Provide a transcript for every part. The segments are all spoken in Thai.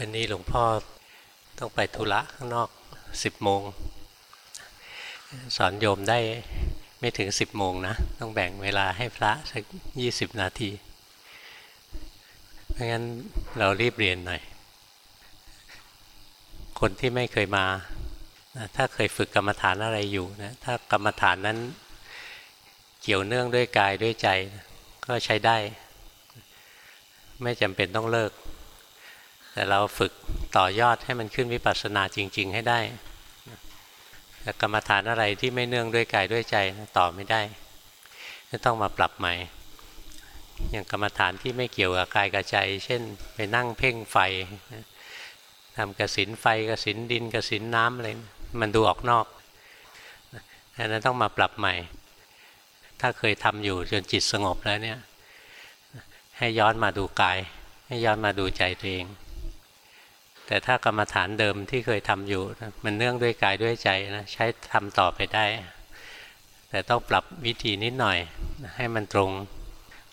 วันนี้หลวงพ่อต้องไปธุระข้างนอกสิบโมง สอนโยมได้ไม่ถึงสิบโมงนะ ต้องแบ่งเวลาให้พระสักยี่สิบนาทีเพราะงั้นเรารีบเรียนหน่อย คนที่ไม่เคยมาถ้าเคยฝึกกรรมฐานอะไรอยู่นะถ้ากรรมฐานนั้นเกี่ยวเนื่องด้วยกายด้วยใจ ก็ใช้ได้ ไม่จำเป็นต้องเลิก แต่เราฝึกต่อยอดให้มันขึ้นวิปัสสนาจริง ๆ ให้ได้แต่กรรมฐานอะไรที่ไม่เนื่องด้วยกายด้วยใจต่อไม่ได้ต้องมาปรับใหม่ อย่างกรรมฐานที่ไม่เกี่ยวกับกายกับใจ เช่น ไปนั่งเพ่งไฟทำกระสินไฟกระสินดินกระสินน้ำอะไรมันดูออกนอกอันนั้นต้องมาปรับใหม่ ถ้าเคยทำอยู่จนจิตสงบแล้วเนี่ย ให้ย้อนมาดูกาย ให้ย้อนมาดูใจตัวเอง แต่ถ้ากรรมฐานเดิมที่เคยทำอยู่ มันเนื่องด้วยกายด้วยใจนะใช้ทำต่อไปได้ แต่ต้องปรับวิธีนิดหน่อย ให้มันตรง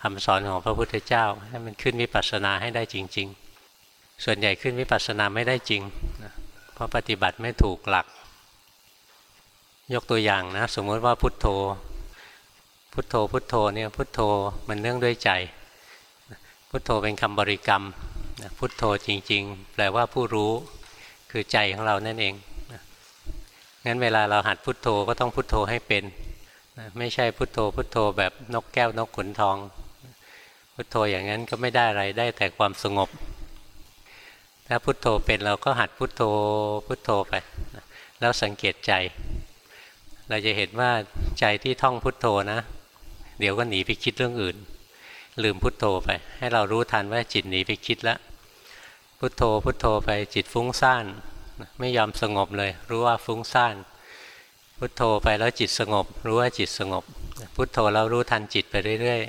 คำสอนของพระพุทธเจ้า ให้มันขึ้นวิปัสสนาให้ได้จริง ๆ ส่วนใหญ่ขึ้นวิปัสสนาไม่ได้จริง เพราะปฏิบัติไม่ถูกหลัก ยกตัวอย่างนะ สมมติว่าพุทโธ พุทโธพุทโธเนี่ยพุทโธมันเนื่องด้วยใจ พุทโธเป็นคำบริกรรม พุทโธจริง ๆ แปลว่าผู้รู้คือใจของเรานั่นเองงั้นเวลาเราหัดพุทโธก็ต้องพุทโธให้เป็นไม่ใช่พุทโธพุทโธแบบนกแก้วนกขุนทอง พุทโธอย่างนั้นก็ไม่ได้อะไรได้แต่ความสงบ ถ้าพุทโธเป็นเราก็หัดพุทโธพุทโธไป แล้วสังเกตใจ เราจะเห็นว่าใจที่ท่องพุทโธนะ เดี๋ยวก็หนีไปคิดเรื่องอื่น ลืมพุทโธไป ให้เรารู้ทันว่าจิตหนีไปคิดแล้ว พุทโธพุทโธไปจิตฟุ้งซ่านไม่ยอมสงบเลย รู้ว่าฟุ้งซ่านพุทโธไปแล้วจิตสงบ รู้ว่าจิตสงบ พุทโธแล้วรู้ทันจิตไปเรื่อย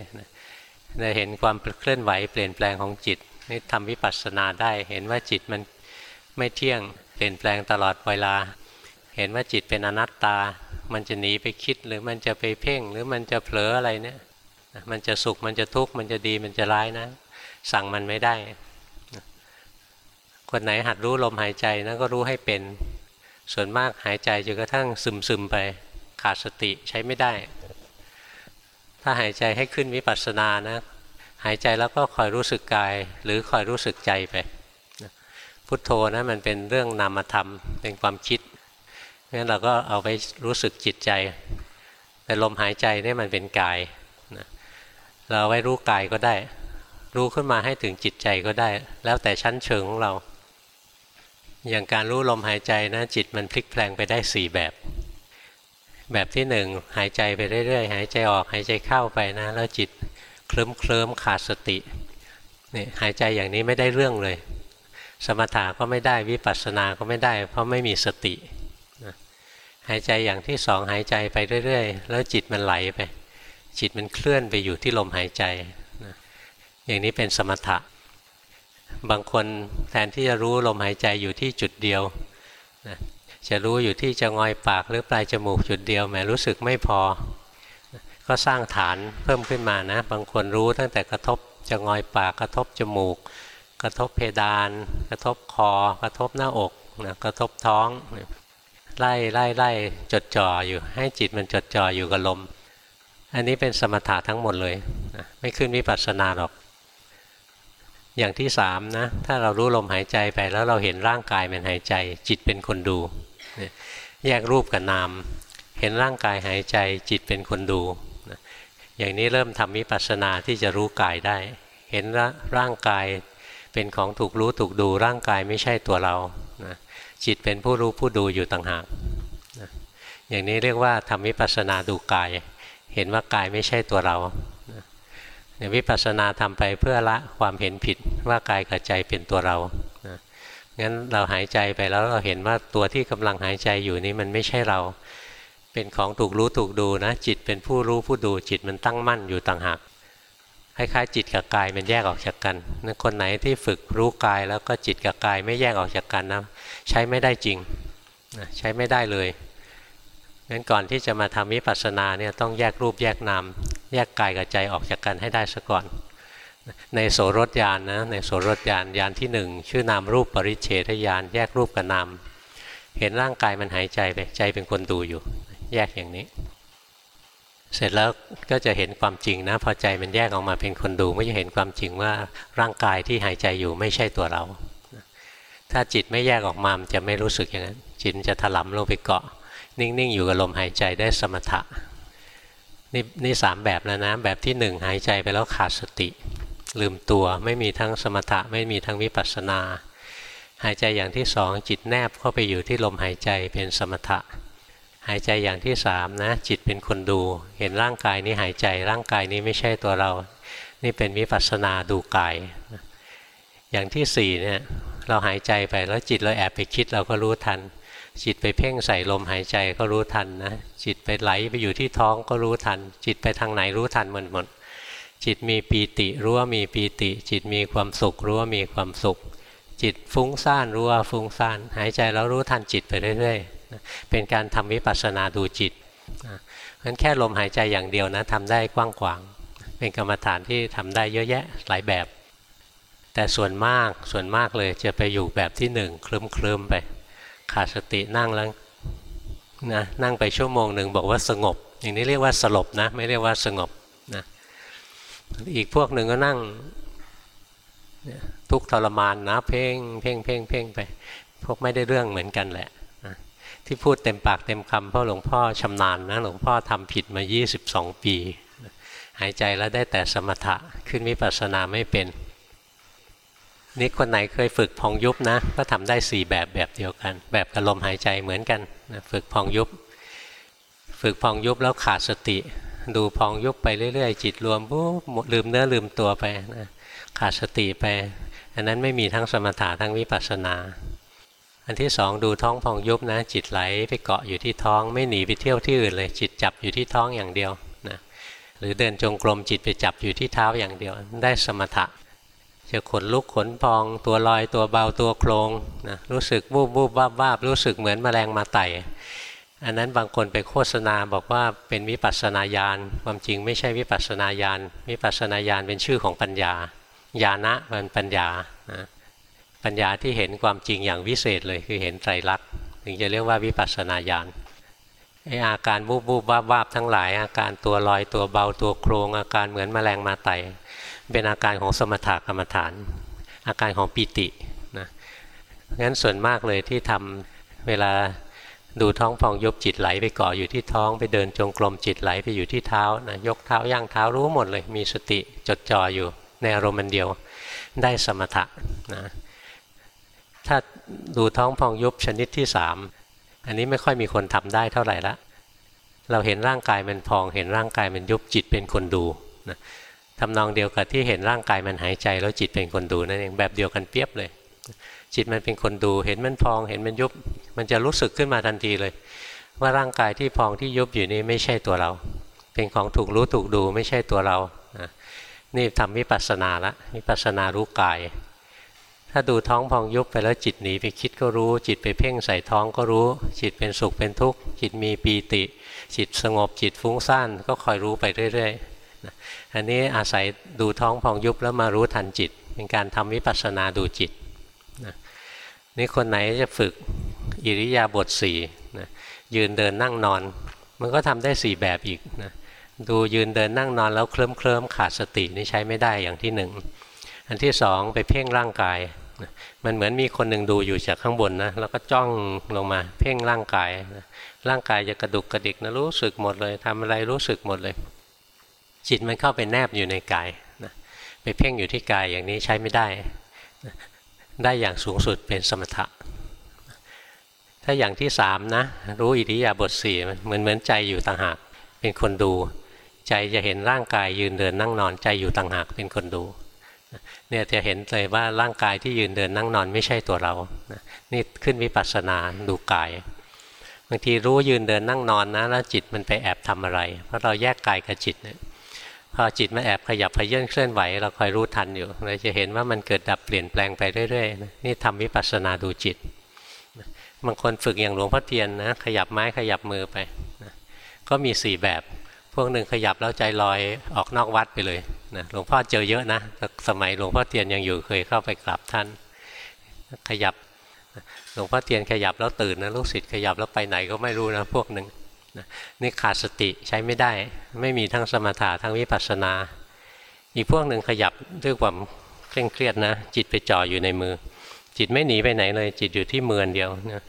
ๆจะเห็นความเคลื่อนไหวเปลี่ยนแปลงของจิตนี่ทำวิปัสสนาได้ เห็นว่าจิตมันไม่เที่ยงเปลี่ยนแปลงตลอดเวลา เห็นว่าจิตเป็นอนัตตา มันจะหนีไปคิดหรือมันจะไปเพ่ง หรือมันจะเผลออะไรเนี่ยมันจะสุขมันจะทุกข์มันจะดีมันจะร้ายนะ สั่งมันไม่ได้ คนไหนหัดรู้ลมหายใจนะก็รู้ให้เป็น ส่วนมากหายใจจนกระทั่งซึมซึมไปขาดสติใช้ไม่ได้ ถ้าหายใจให้ขึ้นวิปัสสนานะหายใจแล้วก็คอยรู้สึกกาย หรือคอยรู้สึกใจไปพุทโธนะมันเป็นเรื่องนามธรรมเป็นความคิดงั้นเราก็เอาไปรู้สึกจิตใจ แต่ลมหายใจนี่มันเป็นกายเราไว้รู้กายก็ได้ รู้ขึ้นมาให้ถึงจิตใจก็ได้ แล้วแต่ชั้นเชิงของเรา อย่างการรู้ลมหายใจนะจิตมันพลิกแปลงไปได้สี่แบบ แบบที่หนึ่งหายใจไปเรื่อยๆ หายใจออกหายใจเข้าไปนะ แล้วจิตเคลิ้มเคลิ้มขาดสตินี่หายใจอย่างนี้ไม่ได้เรื่องเลย สมถะก็ไม่ได้วิปัสสนาก็ไม่ได้ เพราะไม่มีสติหายใจอย่างที่สองหายใจไปเรื่อยๆ แล้วจิตมันไหลไป จิตมันเคลื่อนไปอยู่ที่ลมหายใจอย่างนี้เป็นสมถะ บางคนแทนที่จะรู้ลมหายใจอยู่ที่จุดเดียวนะจะรู้อยู่ที่จะงอยปากหรือปลายจมูกจุดเดียวแหมรู้สึกไม่พอ ก็สร้างฐานเพิ่มขึ้นมานะ บางคนรู้ตั้งแต่กระทบจะงอยปากกระทบจมูก กระทบเพดาน กระทบคอ กระทบหน้าอกนะกระทบท้องไล่ไล่ไล่จดจ่ออยู่ ให้จิตมันจดจ่ออยู่กับลม อันนี้เป็นสมถะทั้งหมดเลยนะไม่ขึ้นวิปัสสนาหรอก อย่างที่สามนะถ้าเรารู้ลมหายใจไปแล้วเราเห็นร่างกายมันหายใจ จิตเป็นคนดู แยกรูปกับนาม เห็นร่างกายหายใจ จิตเป็นคนดู อย่างนี้เริ่มทำวิปัสสนาที่จะรู้กายได้ เห็นร่างกายเป็นของถูกรู้ถูกดูร่างกายไม่ใช่ตัวเราจิตเป็นผู้รู้ผู้ดูอยู่ต่างหากอย่างนี้เรียกว่าทำวิปัสสนาดูกาย เห็นว่ากายไม่ใช่ตัวเรา วิปัสสนาทำไปเพื่อละความเห็นผิดว่ากายกับใจเป็นตัวเรานะงั้นเราหายใจไปแล้วเราเห็นว่าตัวที่กำลังหายใจอยู่นี้มันไม่ใช่เรา เป็นของถูกรู้ถูกดูนะ จิตเป็นผู้รู้ผู้ดูจิตมันตั้งมั่นอยู่ต่างหากคล้ายๆจิตกับกายมันแยกออกจากกันนคนไหนที่ฝึกรู้กายแล้วก็จิตกับกายไม่แยกออกจากกันนะใช้ไม่ได้จริงใช้ไม่ได้เลยงั้นก่อนที่จะมาทำวิปัสสนาเนี่ยต้องแยกรูปแยกนาม แยกกายกับใจออกจากกันให้ได้ซะก่อน ในโสรถยานนะในโสรถยานยานที่หนึ่งชื่อนามรูปปริเฉทยานแยกรูปกับนามเห็นร่างกายมันหายใจไปใจเป็นคนดูอยู่ แยกอย่างนี้ เสร็จแล้วก็จะเห็นความจริงนะ พอใจมันแยกออกมาเป็นคนดูไม่จะเห็นความจริงว่าร่างกายที่หายใจอยู่ไม่ใช่ตัวเรา ถ้าจิตไม่แยกออกมามันจะไม่รู้สึกอย่างนั้นจิตจะถลำลงไปเกาะ นิ่งๆอยู่กับลมหายใจได้สมถะ นี่นี่สามแบบแล้วนะ แบบที่หนึ่งหายใจไปแล้วขาดสติ ลืมตัวไม่มีทั้งสมถะไม่มีทั้งวิปัสสนา หายใจอย่างที่สองจิตแนบเข้าไปอยู่ที่ลมหายใจเป็นสมถะ หายใจอย่างที่สามนะ จิตเป็นคนดู เห็นร่างกายนี้หายใจร่างกายนี้ไม่ใช่ตัวเรา นี่เป็นวิปัสสนาดูกาย อย่างที่สี่เนี่ยเราหายใจไปแล้วจิตเราแอบไปคิดเราก็รู้ทัน จิตไปเพ่งใส่ลมหายใจก็รู้ทันนะ จิตไปไหลไปอยู่ที่ท้องก็รู้ทัน จิตไปทางไหนรู้ทันหมดหมด จิตมีปีติรู้ว่ามีปีติ จิตมีความสุขรู้ว่ามีความสุข จิตฟุ้งซ่านรู้ว่าฟุ้งซ่าน หายใจแล้วรู้ทันจิตไปเรื่อยๆ เป็นการทำวิปัสสนาดูจิตเพราะฉะนั้นแค่ลมหายใจอย่างเดียวนะทำได้กว้างขวาง เป็นกรรมฐานที่ทำได้เยอะแยะหลายแบบ แต่ส่วนมากส่วนมากเลยจะไปอยู่แบบที่หนึ่งเคลิ้มเคลิมไป ขาดสตินั่งแล้วนะนั่งไปชั่วโมงหนึ่งบอกว่าสงบ อย่างนี้เรียกว่าสลบนะไม่เรียกว่าสงบนะอีกพวกหนึ่งก็นั่งทุกทรมานนะเพ่งเพ่งเพ่งเพ่งไป พวกไม่ได้เรื่องเหมือนกันแหละนะที่พูดเต็มปากเต็มคำเพราะหลวงพ่อชำนาญนะหลวงพ่อทำผิดมา 22 ปี หายใจแล้วได้แต่สมถะขึ้นวิปัสสนาไม่เป็น นี่คนไหนเคยฝึกพองยุบนะ ก็ทำได้สี่แบบแบบเดียวกัน แบบกับลมหายใจเหมือนกันนะฝึกพองยุบ ฝึกพองยุบแล้วขาดสติ ดูพองยุบไปเรื่อย ๆ จิตรวมปุ๊บลืมเนื้อลืมตัวไปนะขาดสติไป อันนั้นไม่มีทั้งสมถะทั้งวิปัสสนา อันที่สองดูท้องพองยุบนะ จิตไหลไปเกาะอยู่ที่ท้อง ไม่หนีไปเที่ยวที่อื่นเลย จิตจับอยู่ที่ท้องอย่างเดียวนะหรือเดินจงกรมจิตไปจับอยู่ที่เท้าอย่างเดียว ได้สมถะ จะขนลุกขนพอง ตัวลอยตัวเบาตัวโครงนะรู้สึกวูบวูบวาบวารู้สึกเหมือนแมลงมาไต่อันนั้นบางคนไปโฆษณาบอกว่าเป็นวิปัสสนาญาณความจริงไม่ใช่วิปัสสนาญาณวิปัสสนาญาณเป็นชื่อของปัญญาญาณะมันปัญญานะปัญญาที่เห็นความจริงอย่างวิเศษเลยคือเห็นไตรลักษณ์ถึงจะเรียกว่าวิปัสสนาญาณไออาการวูบวูบวาบวาทั้งหลาย อาการตัวลอยตัวเบาตัวโครงอาการเหมือนแมลงมาไต่ เป็นอาการของสมถะกรรมฐาน อาการของปิตินะงั้นส่วนมากเลยที่ทำเวลาดูท้องพองยุบจิตไหลไปเกาะอยู่ที่ท้องไปเดินจงกรมจิตไหลไปอยู่ที่เท้านะยกเท้าย่างเท้ารู้หมดเลย มีสติจดจ่ออยู่ในอารมณ์เดียวได้สมถะนะถ้าดูท้องพองยุบชนิดที่สามอันนี้ไม่ค่อยมีคนทำได้เท่าไหร่ละ เราเห็นร่างกายมันพองเห็นร่างกายมันยุบจิตเป็นคนดูนะ ทำนองเดียวกับที่เห็นร่างกายมันหายใจ แล้วจิตเป็นคนดูนั่นเองแบบเดียวกันเปียบเลย จิตมันเป็นคนดูเห็นมันพองเห็นมันยุบ มันจะรู้สึกขึ้นมาทันทีเลย ว่าร่างกายที่พองที่ยุบอยู่นี้ไม่ใช่ตัวเรา เป็นของถูกรู้ถูกดูไม่ใช่ตัวเรานี่ทำวิปัสสนาละวิปัสสนารู้กาย ถ้าดูท้องพองยุบไปแล้วจิตหนีไปคิดก็รู้ จิตไปเพ่งใส่ท้องก็รู้ จิตเป็นสุขเป็นทุกข์จิตมีปีติ จิตสงบจิตฟุ้งซ่านก็คอยรู้ไปเรื่อยๆ อันนี้อาศัยดูท้องพองยุบแล้วมารู้ทันจิต เป็นการทำวิปัสสนาดูจิตนะนี่คนไหนจะฝึกอิริยาบถสี่นะยืนเดินนั่งนอน มันก็ทำได้สี่แบบอีกนะดูยืนเดินนั่งนอนแล้วเคลิ้มเคลิ้มขาดสตินี่ใช้ไม่ได้อย่างที่หนึ่งอันที่สองไปเพ่งร่างกายนะมันเหมือนมีคนหนึ่งดูอยู่จากข้างบนนะแล้วก็จ้องลงมาเพ่งร่างกายนะร่างกายจะกระดุกกระดิกนะรู้สึกหมดเลยทำอะไรรู้สึกหมดเลย จิตมันเข้าไปแนบอยู่ในกายนะไปเพ่งอยู่ที่กายอย่างนี้ใช้ไม่ได้ได้อย่างสูงสุดเป็นสมถะ ถ้าอย่างที่สามนะ รู้อิริยาบถสี่เหมือนเหมือนใจอยู่ต่างหาก เป็นคนดู ใจจะเห็นร่างกายยืนเดินนั่งนอนใจอยู่ต่างหากเป็นคนดูเนี่ยจะเห็นเลยว่าร่างกายที่ยืนเดินนั่งนอนไม่ใช่ตัวเรา นี่ขึ้นวิปัสสนาดูกาย บางทีรู้ยืนเดินนั่งนอนนะแล้วจิตมันไปแอบทำอะไร เพราะเราแยกกายกับจิตเนี่ย พอจิตมาแอบขยับขยื่นเคลื่อนไหวเราคอยรู้ทันอยู่เราจะเห็นว่ามันเกิดดับเปลี่ยนแปลงไปเรื่อยๆนี่ทำวิปัสสนาดูจิตบางคนฝึกอย่างหลวงพ่อเทียนนะขยับไม้ขยับมือไปก็มีสี่แบบ พวกหนึ่งขยับแล้วใจลอยออกนอกวัดไปเลยนะหลวงพ่อเจอเยอะนะสมัยหลวงพ่อเทียนยังอยู่เคยเข้าไปกราบท่าน ขยับหลวงพ่อเทียนขยับแล้วตื่นนะลูกศิษย์ขยับแล้วไปไหนก็ไม่รู้นะพวกหนึ่ง นะนี่ขาดสติใช้ไม่ได้ ไม่มีทั้งสมถะทั้งวิปัสสนา อีกพวกหนึ่งขยับด้วยความเคร่งเครียดนะ จิตไปจ่ออยู่ในมือ จิตไม่หนีไปไหนเลย จิตอยู่ที่มือเดียวนะ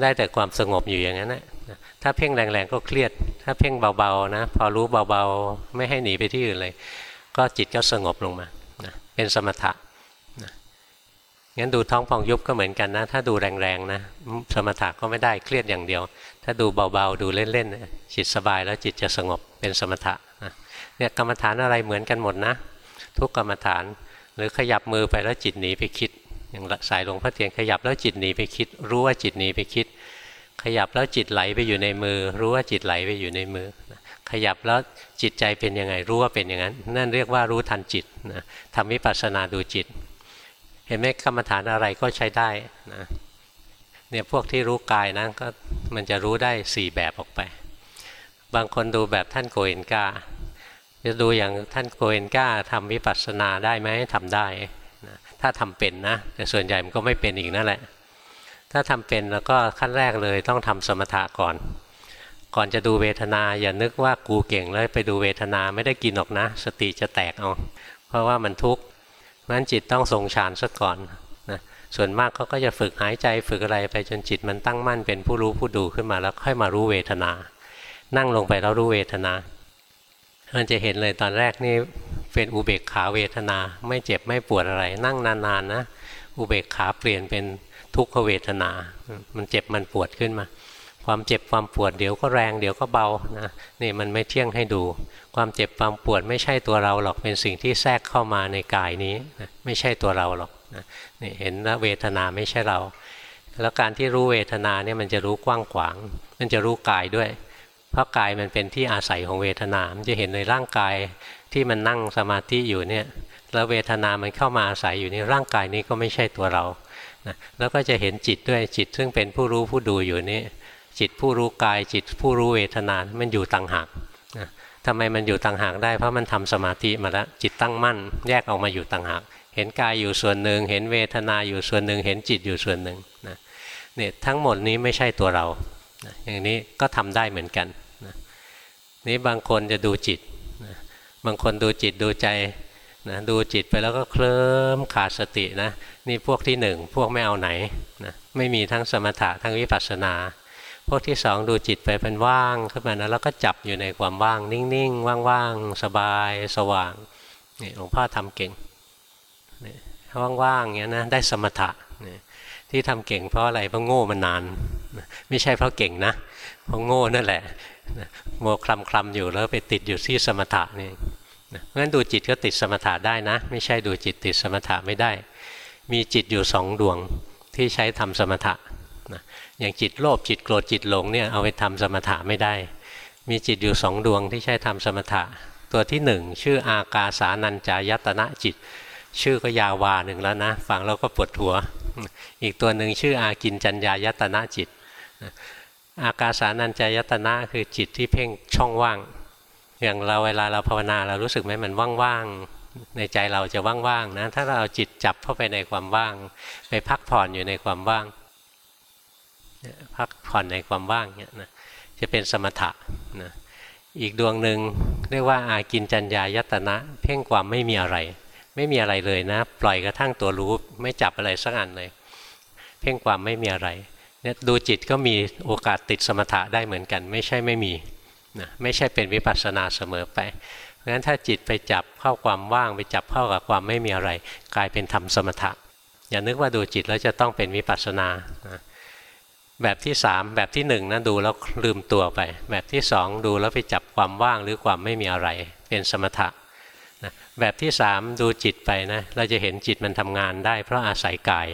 ได้แต่ความสงบอยู่อย่างนั้นนะถ้าเพ่งแรงๆก็เครียด ถ้าเพ่งเบาๆนะ พอรู้เบาๆไม่ให้หนีไปที่อื่นเลย ก็จิตก็สงบลงมานะเป็นสมถะนะงั้นดูท้องพองยุบก็เหมือนกันนะ ถ้าดูแรงๆนะ สมถะก็ไม่ได้เครียดอย่างเดียว ถ้าดูเบาๆ ดูเล่นๆจิตสบายแล้วจิตจะสงบเป็นสมถะเนี่ยกรรมฐานอะไรเหมือนกันหมดนะ ทุกกรรมฐานหรือขยับมือไปแล้วจิตหนีไปคิด อย่างสายหลวงพ่อเทียนขยับแล้วจิตหนีไปคิด รู้ว่าจิตหนีไปคิด ขยับแล้วจิตไหลไปอยู่ในมือ รู้ว่าจิตไหลไปอยู่ในมือ ขยับแล้วจิตใจเป็นยังไงรู้ว่าเป็นอย่างนั้น นั่นเรียกว่ารู้ทันจิตนะทำวิปัสสนาดูจิต เห็นไหมกรรมฐานอะไรก็ใช้ได้นะ เนี่ยพวกที่รู้กายนะก็มันจะรู้ได้สี่แบบออกไป บางคนดูแบบท่านโกเอนกาจะดูอย่างท่านโกเอนกาทำวิปัสสนาได้ไหมทำได้นะถ้าทำเป็นนะ แต่ส่วนใหญ่มันก็ไม่เป็นอีกนั่นแหละ ถ้าทำเป็นแล้วก็ขั้นแรกเลยต้องทำสมถะก่อน ก่อนจะดูเวทนาอย่านึกว่ากูเก่งแล้วไปดูเวทนาไม่ได้กินหรอกนะ สติจะแตกเอาเพราะว่ามันทุกข์นั้นจิตต้องทรงฌานซะก่อน ส่วนมากเขาก็จะฝึกหายใจฝึกอะไรไปจนจิตมันตั้งมั่นเป็นผู้รู้ผู้ดูขึ้นมาแล้วค่อยมารู้เวทนา นั่งลงไปแล้วรู้เวทนามันจะเห็นเลยตอนแรกนี่เป็นอุเบกขาเวทนา ไม่เจ็บไม่ปวดอะไร นั่งนานๆนนะอุเบกขาเปลี่ยนเป็นทุกขเวทนา มันเจ็บมันปวดขึ้นมา ความเจ็บความปวดเดี๋ยวก็แรงเดี๋ยวก็เบานะนี่มันไม่เที่ยงให้ดู ความเจ็บความปวดไม่ใช่ตัวเราหรอกเป็นสิ่งที่แทรกเข้ามาในกายนี้ ไม่ใช่ตัวเราหรอก นะนี่เห็นแล้วเวทนาไม่ใช่เรา แล้วการที่รู้เวทนาเนี่ยมันจะรู้กว้างขวาง มันจะรู้กายด้วย เพราะกายมันเป็นที่อาศัยของเวทนา มันจะเห็นในร่างกายที่มันนั่งสมาธิอยู่เนี่ยแล้วเวทนามันเข้ามาอาศัยอยู่ในร่างกายนี้ก็ไม่ใช่ตัวเรานะแล้วก็จะเห็นจิตด้วยจิตซึ่งเป็นผู้รู้ผู้ดูอยู่นี่จิตผู้รู้กาย จิตผู้รู้เวทนา มันอยู่ต่างหากนะทำไมมันอยู่ต่างหากได้เพราะมันทำสมาธิมาแล้วจิตตั้งมั่น แยกออกมาอยู่ต่างหาก เห็นกายอยู่ส่วนหนึ่ง เห็นเวทนาอยู่ส่วนหนึ่ง เห็นจิตอยู่ส่วนหนึ่งนะเนี่ยทั้งหมดนี้ไม่ใช่ตัวเรานะอย่างนี้ก็ทำได้เหมือนกันนะนี้บางคนจะดูจิตนะบางคนดูจิตดูใจนะดูจิตไปแล้วก็เคลิ้มขาดสตินะนี่พวกที่หนึ่งพวกไม่เอาไหนนะไม่มีทั้งสมถะทั้งวิปัสสนา พวกที่สองดูจิตไปเป็นว่างขึ้นมานะแล้วก็จับอยู่ในความว่าง นิ่งๆ ว่างๆ สบาย สว่างนี่หลวงพ่อทำเก่ง ว่างๆอย่างนี้นะได้สมถะนี่ที่ทำเก่งเพราะอะไรเพราะโง่มานาน ไม่ใช่เพราะเก่งนะเพราะโง่นั่นแหละโมคลำคลำอยู่แล้วไปติดอยู่ที่สมถะนี่เพราะฉะนั้นดูจิตก็ติดสมถะได้นะ ไม่ใช่ดูจิตติดสมถะไม่ได้ มีจิตอยู่สองดวงที่ใช้ทำสมถะนะอย่างจิตโลภจิตโกรธจิตหลงเนี่ยเอาไปทำสมถะไม่ได้ มีจิตอยู่สองดวงที่ใช้ทำสมถะ ตัวที่หนึ่งชื่ออากาสานัญจายตนะจิต ชื่อก็ยาวาหนึ่งแล้วนะ ฟังแล้วก็ปวดหัว อีกตัวหนึ่งชื่ออากินจัญญายตนะจิต อากาสานัญจายตนะคือจิตที่เพ่งช่องว่าง อย่างเราเวลาเราภาวนาเรารู้สึกไหมมันว่างๆ ในใจเราจะว่างๆนะ ถ้าเราเอาจิตจับเข้าไปในความว่าง ไปพักผ่อนอยู่ในความว่าง พักผ่อนในความว่างเนี่ยนะ จะเป็นสมถะนะ อีกดวงหนึ่งเรียกว่าอากินจัญญายตนะ เพ่งความไม่มีอะไร ไม่มีอะไรเลยนะ ปล่อยกระทั่งตัวรู้ไม่จับอะไรสักอันเลย เพ่งความไม่มีอะไรเนี่ยดูจิตก็มีโอกาสติดสมถะได้เหมือนกัน ไม่ใช่ไม่มีนะไม่ใช่เป็นวิปัสสนาเสมอไปเพราะฉะนั้นถ้าจิตไปจับเข้าความว่างไปจับเข้ากับความไม่มีอะไร กลายเป็นธรรมสมถะ อย่านึกว่าดูจิตแล้วจะต้องเป็นวิปัสสนานะแบบที่สามแบบที่หนึ่งนะดูแล้วลืมตัวไป แบบที่สองดูแล้วไปจับความว่างหรือความไม่มีอะไร เป็นสมถะนะ แบบที่สามดูจิตไปนะเราจะเห็นจิตมันทำงานได้ เพราะอาศัยกาย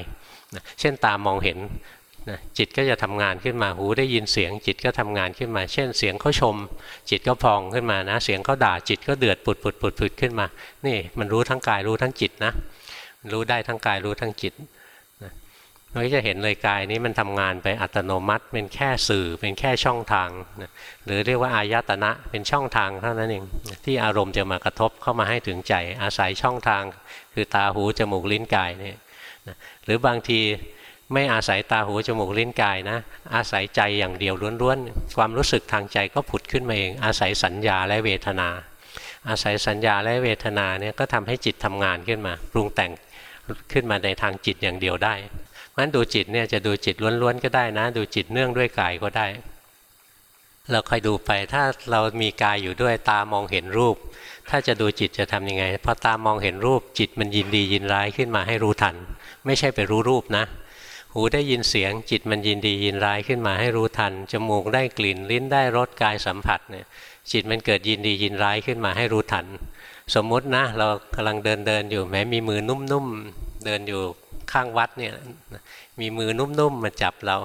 นะเช่นตามองเห็นนะจิตก็จะทำงานขึ้นมาหูได้ยินเสียง จิตก็ทำงานขึ้นมา เช่นเสียงเขาชม จิตก็พองขึ้นมานะ เสียงเขาด่าจิตก็เดือดปุดปุดปุดปุดขึ้นมา นี่มันรู้ทั้งกายรู้ทั้งจิตนะ รู้ได้ทั้งกายรู้ทั้งจิต เราก็จะเห็นเลยกายนี้มันทำงานไปอัตโนมัติ เป็นแค่สื่อเป็นแค่ช่องทางนะหรือเรียกว่าอายตนะเป็นช่องทางเท่านั้นเองที่อารมณ์จะมากระทบเข้ามาให้ถึงใจ อาศัยช่องทาง คือตาหูจมูกลิ้นกายเนี่ยนะหรือบางทีไม่อาศัยตาหูจมูกลิ้นกายนะ อาศัยใจอย่างเดียวล้วนๆ ความรู้สึกทางใจก็ผุดขึ้นมาเอง อาศัยสัญญาและเวทนา อาศัยสัญญาและเวทนาเนี่ยก็ทำให้จิตทำงานขึ้นมา ปรุงแต่งขึ้นมาในทางจิตอย่างเดียวได้ งั้นดูจิตเนี่ยจะดูจิตล้วนๆก็ได้นะ ดูจิตเนื่องด้วยกายก็ได้ เราคอยดูไปถ้าเรามีกายอยู่ด้วยตามองเห็นรูป ถ้าจะดูจิตจะทำยังไงพอตามองเห็นรูปจิตมันยินดียินร้ายขึ้นมาให้รู้ทัน ไม่ใช่ไปรู้รูปนะ หูได้ยินเสียงจิตมันยินดียินร้ายขึ้นมาให้รู้ทันจมูกได้กลิ่นลิ้นได้รสกายสัมผัสเนี่ยจิตมันเกิดยินดียินร้ายขึ้นมาให้รู้ทัน สมมตินะ เรากำลังเดินเดินอยู่แม้มีมือนุ่มๆเดินอยู่ ข้างวัดเนี่ยมีมือนุ่มๆมาจับเรา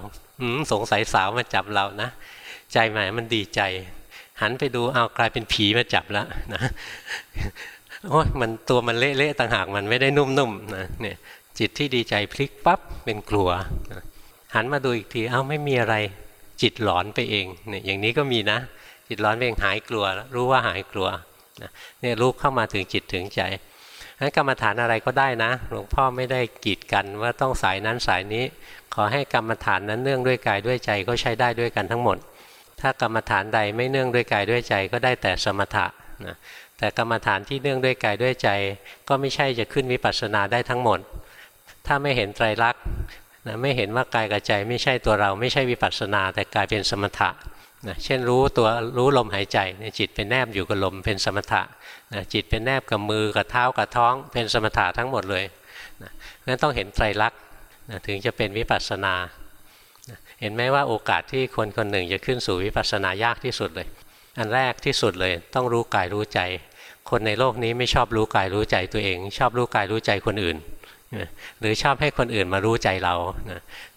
สงสัยสาวมาจับเรานะ ใจหมายมันดีใจ หันไปดูเอากลายเป็นผีมาจับแล้วนะโอ้ยมันตัวมันเละๆต่างหากมันไม่ได้นุ่มๆนะเนี่ยจิตที่ดีใจพลิกปั๊บเป็นกลัวหันมาดูอีกทีเอ้าไม่มีอะไรจิตหลอนไปเองเนี่ยอย่างนี้ก็มีนะ จิตร้อนไปเองหายกลัวแล้วรู้ว่าหายกลัวเนี่ยรู้เข้ามาถึงจิตถึงใจ นั้นกรรมฐานอะไรก็ได้นะ หลวงพ่อไม่ได้กีดกันว่าต้องสายนั้นสายนี้ ขอให้กรรมฐานนั้นเนื่องด้วยกายด้วยใจก็ใช้ได้ด้วยกันทั้งหมด ถ้ากรรมฐานใดไม่เนื่องด้วยกายด้วยใจก็ได้แต่สมถะนะแต่กรรมฐานที่เนื่องด้วยกายด้วยใจ ก็ไม่ใช่จะขึ้นวิปัสสนาได้ทั้งหมด ถ้าไม่เห็นไตรลักษณ์นะไม่เห็นว่ากายกับใจไม่ใช่ตัวเราไม่ใช่วิปัสสนา แต่กลายเป็นสมถะ นะเช่นรู้ตัวรู้ลมหายใจจิตเป็นแนบอยู่กับลมเป็นสมถะนะจิตเป็นแนบกับมือกับเท้ากับท้องเป็นสมถะทั้งหมดเลยนะงั้นต้องเห็นไตรลักษณ์นะถึงจะเป็นวิปัสสนานะเห็นไหมว่าโอกาสที่คนคนหนึ่งจะขึ้นสู่วิปัสสนายากที่สุดเลย อันแรกที่สุดเลยต้องรู้กายรู้ใจ คนในโลกนี้ไม่ชอบรู้กายรู้ใจตัวเอง ชอบรู้กายรู้ใจคนอื่น หรือชอบให้คนอื่นมารู้ใจเรา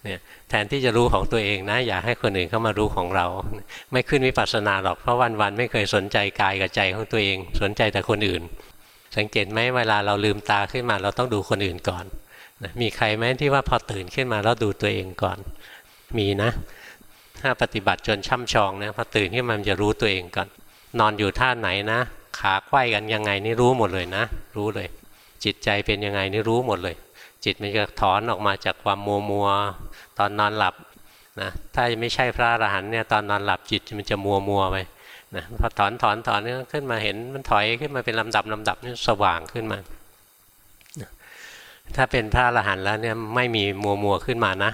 เนี่ยแทนที่จะรู้ของตัวเองนะ อยากให้คนอื่นเข้ามารู้ของเรา ไม่ขึ้นวิปัสสนาหรอกเพราะวันๆไม่เคยสนใจกายกับใจของตัวเอง สนใจแต่คนอื่น สังเกตไหมเวลาเราลืมตาขึ้นมาเราต้องดูคนอื่นก่อนมีใครไหมที่ว่าพอตื่นขึ้นมาแล้วดูตัวเองก่อน มีนะ ถ้าปฏิบัติจนช่ำชองนะพอตื่นขึ้นมามันจะรู้ตัวเองก่อน นอนอยู่ท่าไหนนะ ขาไขว้กันยังไงนี่รู้หมดเลยนะ รู้เลย จิตใจเป็นยังไงนี่รู้หมดเลย จิตมันจะถอนออกมาจากความมัวมัวตอนนอนหลับนะถ้าไม่ใช่พระอรหันต์เนี่ยตอนนอนหลับจิตมันจะมัวมัวไปนะพอถอนถอนถอนขึ้นมาเห็นมันถอยขึ้นมาเป็นลำดับลำดับนี่สว่างขึ้นมา ถ้าเป็นพระอรหันต์แล้วเนี่ยไม่มีมัวมัวขึ้นมานะ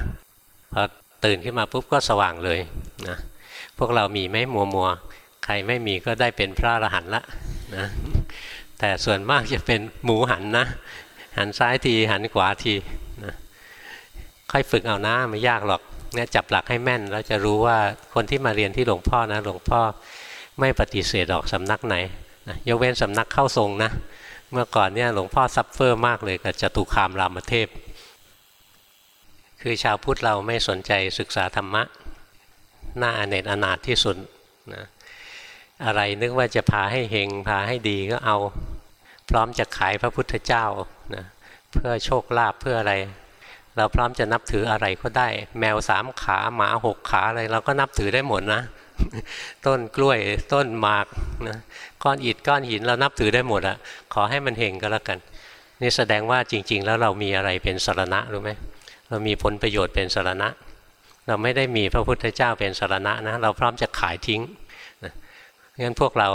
พอตื่นขึ้นมาปุ๊บก็สว่างเลยนะพวกเรามีไหมมัวมัวใครไม่มีก็ได้เป็นพระอรหันต์ละนะแต่ส่วนมากจะเป็นหมูหันนะ หันซ้ายทีหันขวาทีนะค่อยฝึกเอานะไม่ยากหรอกเนี่ยจับหลักให้แม่นแล้วจะรู้ว่าคนที่มาเรียนที่หลวงพ่อนะหลวงพ่อไม่ปฏิเสธออกสำนักไหนนะยกเว้นสำนักเข้าทรงนะ เมื่อก่อนเนี่ยหลวงพ่อซับเฟอร์มากเลยกับจตุคามรามเทพ คือชาวพุทธเราไม่สนใจศึกษาธรรมะ หน้าอเนตอนาถที่สุดนะอะไรนึกว่าจะพาให้เฮงพาให้ดีก็เอา พร้อมจะขายพระพุทธเจ้า นะเพื่อโชคลาภเพื่ออะไร เราพร้อมจะนับถืออะไรก็ได้ แมวสามขาหมาหกขาอะไรเราก็นับถือได้หมดนะ ต้นกล้วยต้นหมากนะก้อนอิฐก้อนหินเรานับถือได้หมดอะขอให้มันเฮงก็แล้วกัน นี่แสดงว่าจริง ๆ แล้วเรามีอะไรเป็นสารณะรู้ไหมเรามีผลประโยชน์เป็นสารณะ เราไม่ได้มีพระพุทธเจ้าเป็นสารณะนะเราพร้อมจะขายทิ้ง งั้นพวกเรา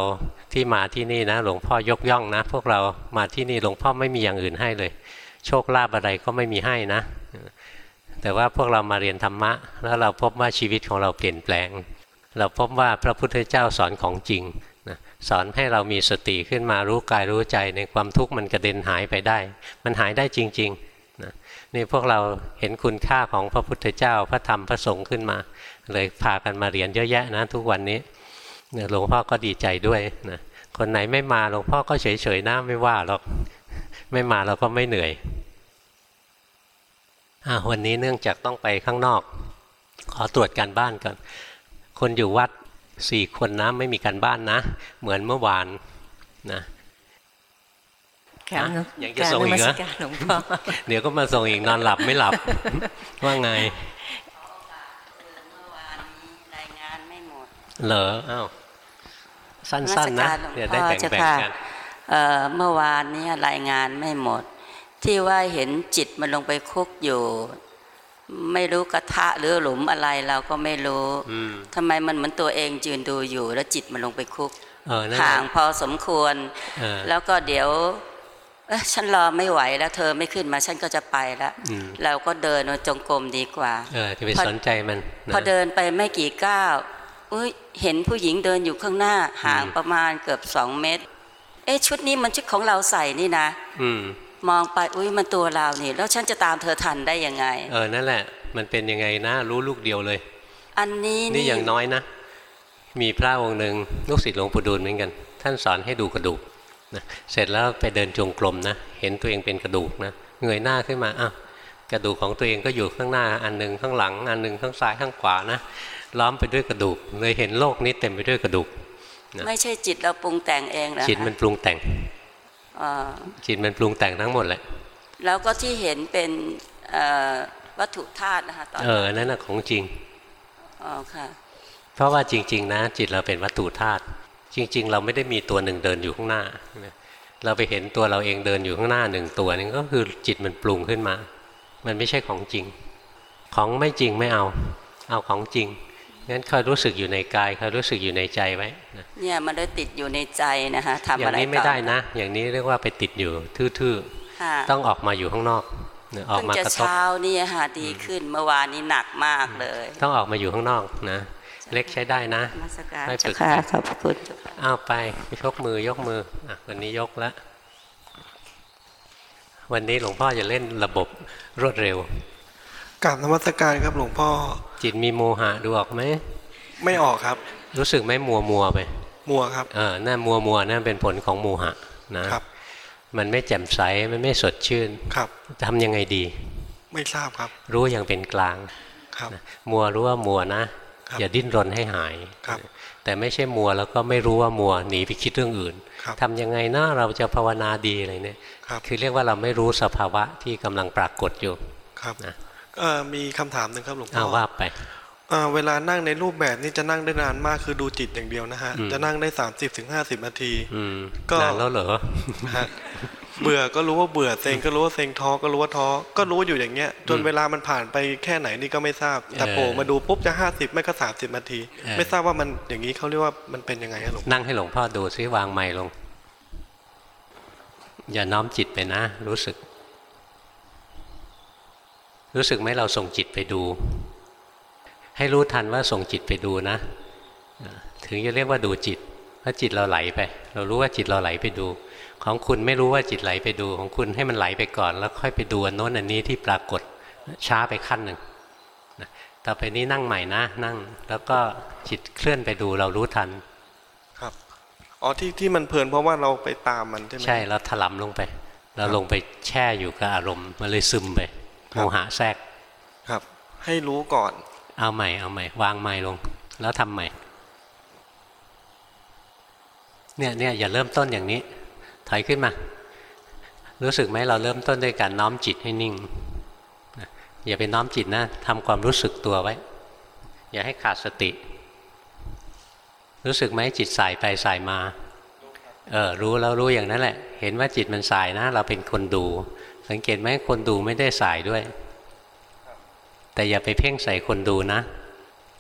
ที่มาที่นี่นะ หลวงพ่อยกย่องนะ พวกเรามาที่นี่หลวงพ่อไม่มีอย่างอื่นให้เลย โชคลาภอะไรก็ไม่มีให้นะ แต่ว่าพวกเรามาเรียนธรรมะ แล้วเราพบว่าชีวิตของเราเปลี่ยนแปลง เราพบว่าพระพุทธเจ้าสอนของจริงนะสอนให้เรามีสติขึ้นมารู้กายรู้ใจในความทุกข์มันกระเด็นหายไปได้ มันหายได้จริงๆนะนี่พวกเราเห็นคุณค่าของพระพุทธเจ้าพระธรรมพระสงฆ์ขึ้นมา เลยพากันมาเรียนเยอะแยะนะทุกวันนี้ หลวงพ่อก็ดีใจด้วยนะคนไหนไม่มาหลวงพ่อก็เฉยๆนะไม่ว่าหรอกไม่มาเราก็ไม่เหนื่อยอวันนี้เนื่องจากต้องไปข้างนอก ขอตรวจการบ้านก่อน คนอยู่วัดสี่คนนะไม่มีการบ้านนะ เหมือนเมื่อวานนะค่ะฮะยังจะส่งอีกเหรอการนมัสการหลวงพ่อเดี๋ยวก็มาส่งอีกนอนหลับไม่หลับว่าไง เหรออ้าวสั้นๆนะมัสการหลวงเดี๋ยวได้พ่อแบ่งเจ้าแบ่งค่ะกันเอ่อเมื่อวานนี้รายงานไม่หมด ที่ว่าเห็นจิตมันลงไปคุกอยู่ ไม่รู้กระทะหรือหลุมอะไรเราก็ไม่รู้อืมทำไมมันเหมือนตัวเองยืนดูอยู่ แล้วจิตมันลงไปคุกเออนั่นแหห่าละงพอสมควรเออแล้วก็เดี๋ยวเอ๊ะฉันรอไม่ไหวแล้วเธอไม่ขึ้นมาฉันก็จะไปแล้วอืมเราก็เดินมาจงกรมดีกว่าเออจะไปพอสนใจมันนะพอเดินไปไม่กี่ก้าวอุ้ย เห็นผู้หญิงเดินอยู่ข้างหน้าห่างประมาณเกือบสองเมตร เอ๊ะชุดนี้มันชุดของเราใส่นี่นะ อืมมองไปอุ้ยมันตัวเรานี่ แล้วฉันจะตามเธอทันได้ยังไง เออนั่นแหละ มันเป็นยังไงนะ รู้ลูกเดียวเลย อันนี้นี่อย่างน้อยนะ มีพระองค์หนึ่งลูกศิษย์หลวงปู่ดูลเหมือนกัน ท่านสอนให้ดูกระดูกนะเสร็จแล้วไปเดินจงกรมนะเห็นตัวเองเป็นกระดูกนะเงยหน้าขึ้นมาอ้าวกระดูกของตัวเองก็อยู่ข้างหน้าอันหนึ่งข้างหลัง อันหนึ่งข้างซ้ายข้างขวานะ ล้อมไปด้วยกระดูก เลยเห็นโลกนี้เต็มไปด้วยกระดูกไม่ใช่จิตเราปรุงแต่งเองเหรอคะจิตมันปรุงแต่งอ่าจิตมันปรุงแต่งทั้งหมดแหละแล้วก็ที่เห็นเป็นเอ่อวัตถุธาตุนะคะตอนเออนั่นน่ะของจริงอ๋อค่ะเพราะว่าจริง ๆ นะ จิตเราเป็นวัตถุธาตุจริง ๆ เราไม่ได้มีตัวหนึ่งเดินอยู่ข้างหน้า เราไปเห็นตัวเราเองเดินอยู่ข้างหน้าหนึ่งตัวนึงก็คือจิตมันปรุงขึ้นมา มันไม่ใช่ของจริง ของไม่จริงไม่เอา เอาของจริง งั้นคอยรู้สึกอยู่ในกายคอยรู้สึกอยู่ในใจไว้นะเนี่ยมันเลยติดอยู่ในใจนะคะทำอย่าอะงไรนี้ไม่ต่อได้นะ อย่างนี้เรียกว่าไปติดอยู่ทื่อค่ะๆต้องออกมาอยู่ข้างนอกเนี่ยออกเพิ่งมาจะกระทบเช้านี่ค่ะดีขึ้นเมื่อวานนี้หนักมากเลย ต้องออกมาอยู่ข้างนอกนะ เล็กใช้ได้นะนมัสการไม่ฝึเจ้ากค่ะขอบพระคุณอ้าวไปยกมือยกมืออะวันนี้ยกแล้ววันนี้หลวงพ่อจะเล่นระบบรวดเร็ว กราบนมัสการครับหลวงพ่อ จิตมีโมหะดูออกไหมไม่ออกครับ รู้สึกไหมมัวมัวๆไป มัวครับเออนั่นมัวมัวๆนั่นเป็นผลของโมหะนะครับ มันไม่แจ่มใสมันไม่สดชื่นครับทำยังไงดี ไม่ทราบครับ รู้อย่างเป็นกลางครับ มัวรู้ว่ามัวนะครับอย่าดิ้นรนให้หายครับแต่ไม่ใช่มัวแล้วก็ไม่รู้ว่ามัวหนีไปคิดเรื่องอื่นครับทำยังไงนะเราจะภาวนาดีอะไรเนี่ยครับคือเรียกว่าเราไม่รู้สภาวะที่กำลังปรากฏอยู่ครับนะเอ่อ มีคำถามหนึ่งครับหลวงพ่อ้าวอว่าไปเอ่อเวลานั่งในรูปแบบนี้จะนั่งได้นานมากคือดูจิตอย่างเดียวนะฮะอืมจะนั่งได้30-50ถึง50นาทีอืมก็นานแล้วเหรอฮะเบื่อก็รู้ว่าเบื่อเซ็งก็รู้ว่าเซ็งท้อก็รู้ว่าท้อก็รู้อยู่อย่างเงี้ย จนอืมเวลามันผ่านไปแค่ไหนนี่ก็ไม่ทราบแต่เออโผล่มาดูปุ๊บจะ50ไม่ก็30นาทีเออไม่ทราบว่ามันอย่างนี้เขาเรียกว่ามันเป็นยังไงครับหลวงพ่อนั่งให้หลวงพ่อดูซิวางไม้ลง อย่าน้อมจิตไปนะ รู้สึก รู้สึกไหมเราส่งจิตไปดู ให้รู้ทันว่าส่งจิตไปดูนะ ถึงจะเรียกว่าดูจิตเพราะจิตเราไหลไป เรารู้ว่าจิตเราไหลไปดู ของคุณไม่รู้ว่าจิตไหลไปดู ของคุณให้มันไหลไปก่อน แล้วค่อยไปดูอันโน้นอันนี้ที่ปรากฏช้าไปขั้นหนึ่งนะต่อไปนี้นั่งใหม่นะนั่ง แล้วก็จิตเคลื่อนไปดูเรารู้ทัน ครับอ๋อที่ที่มันเพลินเพราะว่าเราไปตามมันใช่ไหมใช่เราถลำลงไป เราลงไปแช่อยู่กับอารมณ์มันเลยซึมไปครับ โมหะแทรกครับ ให้รู้ก่อน เอาใหม่เอาใหม่ วางใหม่ลง แล้วทำใหม่ เนี่ยเนี่ยอย่าเริ่มต้นอย่างนี้ ถอยขึ้นมา รู้สึกไหมเราเริ่มต้นด้วยการน้อมจิตให้นิ่งนะอย่าไปน้อมจิตนะทำความรู้สึกตัวไว้ อย่าให้ขาดสติ รู้สึกไหมจิตสายไปสายมาเออรู้แล้วรู้อย่างนั้นแหละ เห็นว่าจิตมันสายนะ เราเป็นคนดู สังเกตไหมคนดูไม่ได้สายด้วย แต่อย่าไปเพ่งใส่คนดูนะ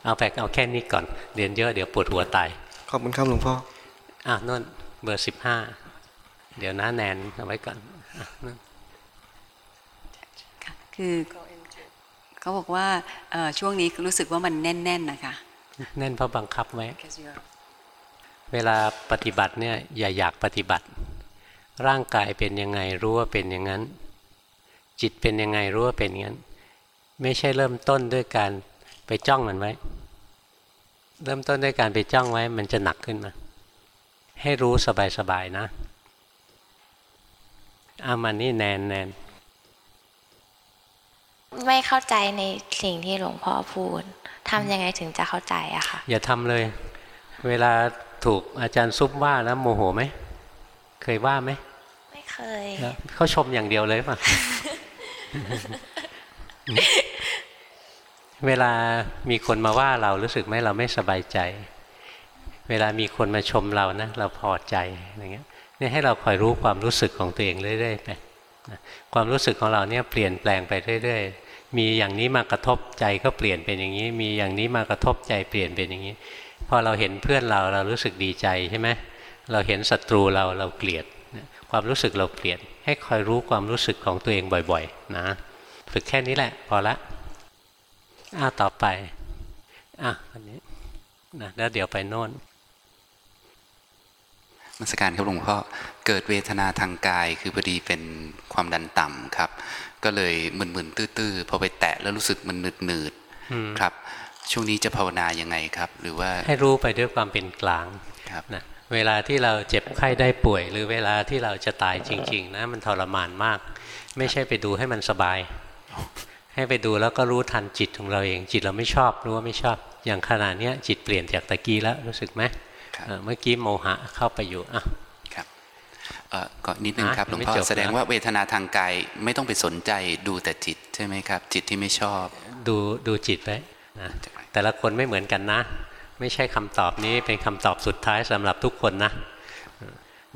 เอาไปเอาแค่นี้ก่อน เรียนเยอะเดี๋ยวปวดหัวตายขอบคุณครับหลวงพ่ออะนนเบอร์สิบห้าเดี๋ยวนะแนนเอาไว้ก่อนอะนั่นค่ะคือเขาบอกว่าเอ่อช่วงนี้รู้สึกว่ามันแน่น ๆนะคะแน่นเพราะบังคับไว้เวลาปฏิบัติเนี่ยอย่าอยากปฏิบัติ ร่างกายเป็นยังไงรู้ว่าเป็นอย่างนั้น จิตเป็นยังไงรู้ว่าเป็นอย่างนั้น ไม่ใช่เริ่มต้นด้วยการไปจ้องมันไว้ เริ่มต้นด้วยการไปจ้องไว้ มันจะหนักขึ้นมา ให้รู้สบายๆนะอามันนี่แนนแนนไม่เข้าใจในสิ่งที่หลวงพ่อพูดทำยังไงถึงจะเข้าใจอะค่ะ อย่าทำเลย เวลาถูกอาจารย์ซุปว่าแล้วโมโหไหม เคยว่าไหม ไม่เคเคยแล้วเขาชมอย่างเดียวเลยป่ะ เวลามีคนมาว่าเรารู้สึกไหมเราไม่สบายใจ เวลามีคนมาชมเรานะเราพอใจอะไรเงี้ยนี่ให้เราคอยรู้ความรู้สึกของตัวเองเรื่อยๆไปความรู้สึกของเราเนี่ยเปลี่ยนแปลงไปเรื่อยๆ มีอย่างนี้มากระทบใจก็เปลี่ยนเป็นอย่างนี้ มีอย่างนี้มากระทบใจเปลี่ยนเป็นอย่างนี้ พอเราเห็นเพื่อนเราเรารู้สึกดีใจใช่ไหมเราเห็นศัตรูเราเราเกลียดความรู้สึกเราเปลี่ยน ให้คอยรู้ความรู้สึกของตัวเองบ่อยๆ นะ ฝึกแค่นี้แหละ พอละอ้าต่อไปอะอันนี้นะแล้วเดี๋ยวไปโน่นนมัสการครับหลวงพ่อเกิดเวทนาทางกายคือพอดีเป็นความดันต่ำครับ ก็เลยมึนๆตื้อๆพอไปแตะแล้วรู้สึกมันหนืดอืมๆครับ ช่วงนี้จะภาวนายังไงครับ หรือว่าให้รู้ไปด้วยความเป็นกลางครับนะ เวลาที่เราเจ็บไข้ได้ป่วย หรือเวลาที่เราจะตายจริง ๆ นะ มันทรมานมาก ไม่ใช่ไปดูให้มันสบาย ให้ไปดูแล้วก็รู้ทันจิตของเราเอง จิตเราไม่ชอบรู้ว่าไม่ชอบ อย่างขนาดเนี้ยจิตเปลี่ยนจากตะกี้แล้วรู้สึกไหมครับเออเมื่อกี้โมหะเข้าไปอยู่อะครับเอ่อก็นิดนึงอะครับหลวงยังไม่พ่อจบนะแสดงว่าเวทนาทางกายไม่ต้องไปสนใจดูแต่จิตใช่ไหมครับ จิตที่ไม่ชอบ ดูดูจิตไว้นะแต่ละคนไม่เหมือนกันนะ ไม่ใช่คำตอบนี้เป็นคำตอบสุดท้ายสำหรับทุกคนนะ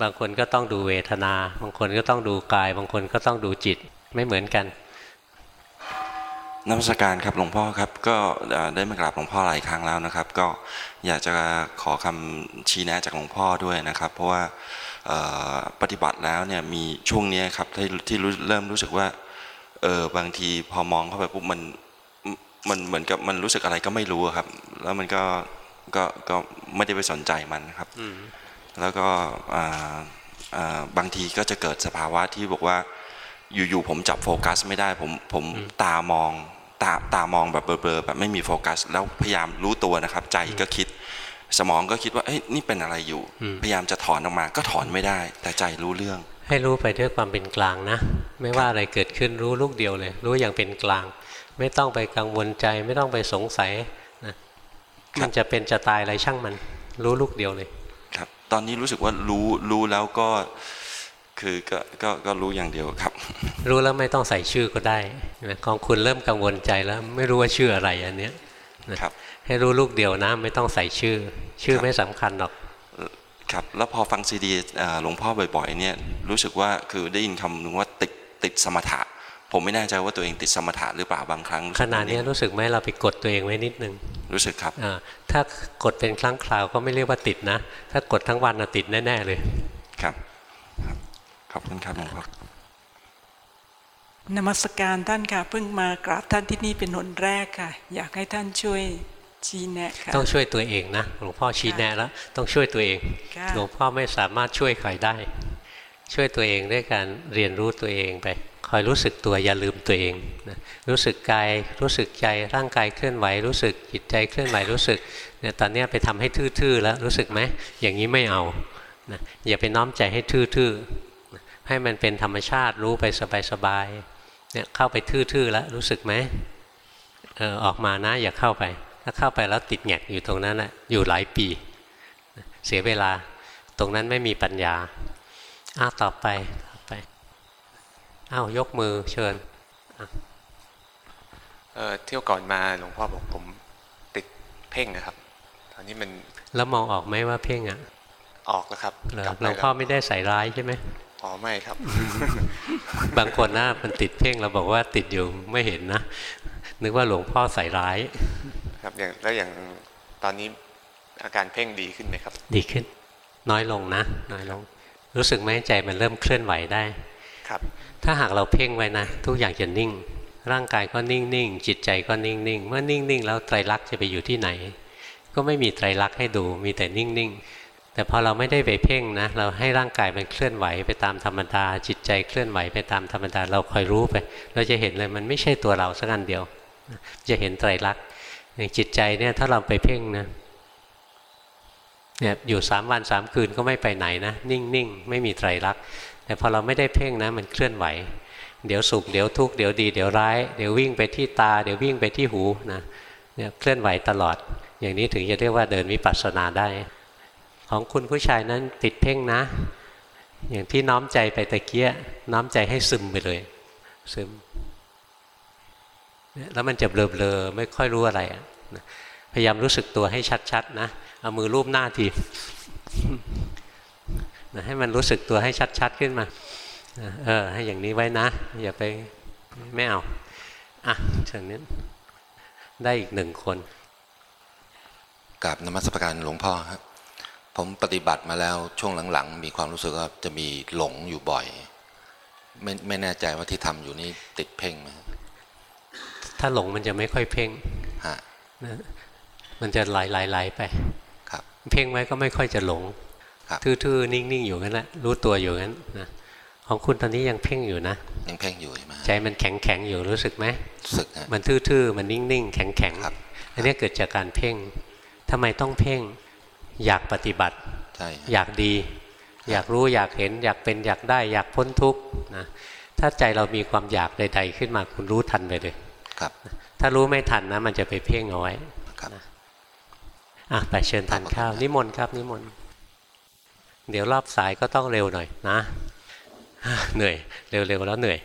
บางคนก็ต้องดูเวทนา บางคนก็ต้องดูกาย บางคนก็ต้องดูจิตไม่เหมือนกันนมัสการครับหลวงพ่อครับก็ได้มากราบหลวงพ่อหลายครั้งแล้วนะครับ ก็อยากจะขอคำชี้แนะจากหลวงพ่อด้วยนะครับ เพราะว่าปฏิบัติแล้วเนี่ยมีช่วงนี้ครับที่ที่เริ่มรู้สึกว่าเออบางทีพอมองเข้าไปปุ๊บมันมันเหมือนกับมันรู้สึกอะไรก็ไม่รู้ครับ แล้วมันก็ ก็ก็ไม่ได้ไปสนใจมันครับแล้วก็อ่าอ่าบางทีก็จะเกิดสภาวะที่บอกว่า อยู่ๆผมจับโฟกัส ไม่ได้ผมผมตามองตาตามองแบบเบลอๆแบบไม่มีโฟกัส แล้วพยายามรู้ตัวนะครับ ใจก็คิด สมองก็คิดว่าเอ้ยนี่เป็นอะไรอยู่อืมพยายามจะถอนออกมา ก็ถอนไม่ได้ แต่ใจรู้เรื่อง ให้รู้ไปด้วยความเป็นกลางนะ ไม่ว่าอะไรเกิดขึ้นรู้ลูกเดียวเลย รู้อย่างเป็นกลาง ไม่ต้องไปกังวลใจ ไม่ต้องไปสงสัยนะ มันจะเป็นจะตายอะไรช่างมัน รู้ลูกเดียวเลย ครับ ตอนนี้รู้สึกว่ารู้รู้แล้วก็คือก็ก็ก็รู้อย่างเดียวครับ รู้แล้วไม่ต้องใส่ชื่อก็ได้นะของคุณเริ่มกังวลใจแล้ว ไม่รู้ว่าชื่ออะไรอันเนี้ยนะครับ ให้รู้ลูกเดียวนะไม่ต้องใส่ชื่อ ชื่อครับไม่สำคัญหรอกครับแล้วพอฟังซีดีเอ่อหลวงพ่อบ่อยๆเนี่ยรู้สึกว่าคือได้ยินคำหนึ่งว่าติดติดสมถะ ผมไม่แน่ใจว่าตัวเองติดสมถะหรือเปล่าบางครั้งรู้ขสึกนาดว่นี้รู้สึกไหมเราไปกดตัวเองไว้นิดนึง รู้สึกครับอ่าถ้ากดเป็นครั้งคราวก็ไม่เรียกว่าติดนะ ถ้ากดทั้งวันน่ะติดแน่ ๆเลยครับครับ ขอบคุณครับหลวงพ่อนมัสการท่านค่ะเพิ่งมากราบท่านที่นี่เป็นหนแรกค่ะ อยากให้ท่านช่วยชี้แนะค่ะต้องช่วยตัวเองนะหลวงพ่อชี้แนะแล้วต้องช่วยตัวเองค่ะหลวงพ่อไม่สามารถช่วยใครได้ ช่วยตัวเองด้วยการเรียนรู้ตัวเองไป คอยรู้สึกตัวอย่าลืมตัวเองนะรู้สึกกายรู้สึกใจร่างกายเคลื่อนไหว รู้สึกจิตใจเคลื่อนไหวรู้สึกเนี่ยตอนนี้ไปทำให้ทื่อๆแล้วรู้สึกไหมอย่างนี้ไม่เอานะอย่าไปน้อมใจให้ทื่อๆให้มันเป็นธรรมชาติรู้ไปสบายๆเนี่ยเข้าไปทื่อๆแล้วรู้สึกไหมเออออกมานะอย่าเข้าไป ถ้าเข้าไปแล้วติดแงกอยู่ตรงนั้นแหละอยู่หลายปี เสียเวลาตรงนั้นไม่มีปัญญาอ้าวต่อไป อไปอ้าวยกมือเชิญเอ่อเที่ยวก่อนมาหลวงพ่อบอกผมติดเพ่งนะครับ ตอนนี้มันแล้วมองออกไหมว่าเพ่งอะ ออกแล้วครับเหรอกลับหลวงพ่อไม่ได้ใส่ร้ายใช่ไหมอ๋อไม่ครับ บางคนนะมันติดเพ่งเราบอกว่าติดอยู่ไม่เห็นนะ นึกว่าหลวงพ่อใส่ร้าย ครับอย่างแล้วอย่างตอนนี้อาการเพ่งดีขึ้นไหมครับ ดีขึ้น น้อยลงนะ น้อยลง รู้สึกไหมใจมันเริ่มเคลื่อนไหวได้ ครับ ถ้าหากเราเพ่งไว้นะ ทุกอย่างจะนิ่ง ร่างกายก็นิ่งนิ่งจิตใจก็นิ่งนิ่งเมื่อนิ่งนิ่งแล้วไตรลักษณ์จะไปอยู่ที่ไหน ก็ไม่มีไตรลักษณ์ให้ดูมีแต่นิ่งนิ่งแต่พอเราไม่ได้ไปเพ่งนะ เราให้ร่างกายมันเคลื่อนไหวไปตามธรรมดา จิตใจเคลื่อนไหวไปตามธรรมดา เราคอยรู้ไป เราจะเห็นเลยมันไม่ใช่ตัวเราสักอันเดียว จะเห็นไตรลักษณ์อย่างจิตใจเนี่ยถ้าเราไปเพ่งนะเนี่ยอยู่สามวันสามคืนก็ไม่ไปไหนนะ นิ่งนิ่งไม่มีไตรลักษณ์ แต่พอเราไม่ได้เพ่งนะมันเคลื่อนไหว เดี๋ยวสุขเดี๋ยวทุกข์เดี๋ยวดีเดี๋ยวร้ายเดี๋ยววิ่งไปที่ตา เดี๋ยววิ่งไปที่หูนะเนี่ยเคลื่อนไหวตลอด อย่างนี้ถึงจะเรียกว่าเดินวิปัสสนาได้ ของคุณผู้ชายนั้นติดเพ่งนะ อย่างที่น้อมใจไปตะเกียน้อมใจให้ซึมไปเลย ซึมแล้วมันจะเบลอๆไม่ค่อยรู้อะไรพยายามรู้สึกตัวให้ชัดๆนะเอามือรูปหน้าที นะให้มันรู้สึกตัวให้ชัด ๆ ขึ้นมาเออให้อย่างนี้ไว้นะ อย่าไปไม่เอาอะเชิญนี้ได้อีกหนึ่งคนกับนมัสการหลวงพ่อครับผมปฏิบัติมาแล้วช่วงหลังๆ มีความรู้สึกว่าจะมีหลงอยู่บ่อย ไม่ไม่แน่ใจว่าที่ทำอยู่นี่ติดเพ่งไหมถ้าหลงมันจะไม่ค่อยเพ่งฮะนะมันจะไหลไหลไหลไปครับ เพ่งไว้ก็ไม่ค่อยจะหลงครับ ทื่อๆนิ่งๆอยู่งั้นแหละรู้ตัวอยู่งั้นนะของคุณตอนนี้ยังเพ่งอยู่นะยังเพ่งอยู่ใช่ไหมใจมันแข็งแข็งๆอยู่รู้สึกไหมรู้สึกฮะมันทื่อๆมันนิ่งๆแข็งแข็งๆครับอันนี้เกิดจากการเพ่งทำไมต้องเพ่ง อยากปฏิบัติใช่ฮะอยากดี อยากรู้อยากเห็น อยากเป็นอยากได้ อยากพ้นทุกข์นะถ้าใจเรามีความอยากใด ๆ ขึ้นมาคุณรู้ทันไปเลยครับ ถ้ารู้ไม่ทันนะ มันจะไปเพ่งเอาไว้ครับอะไปเชิญทานข้าวนิมนต์ครับนิมนต์ เดี๋ยวรอบสายก็ต้องเร็วหน่อยนะ เหนื่อยเร็วๆแล้วเหนื่อย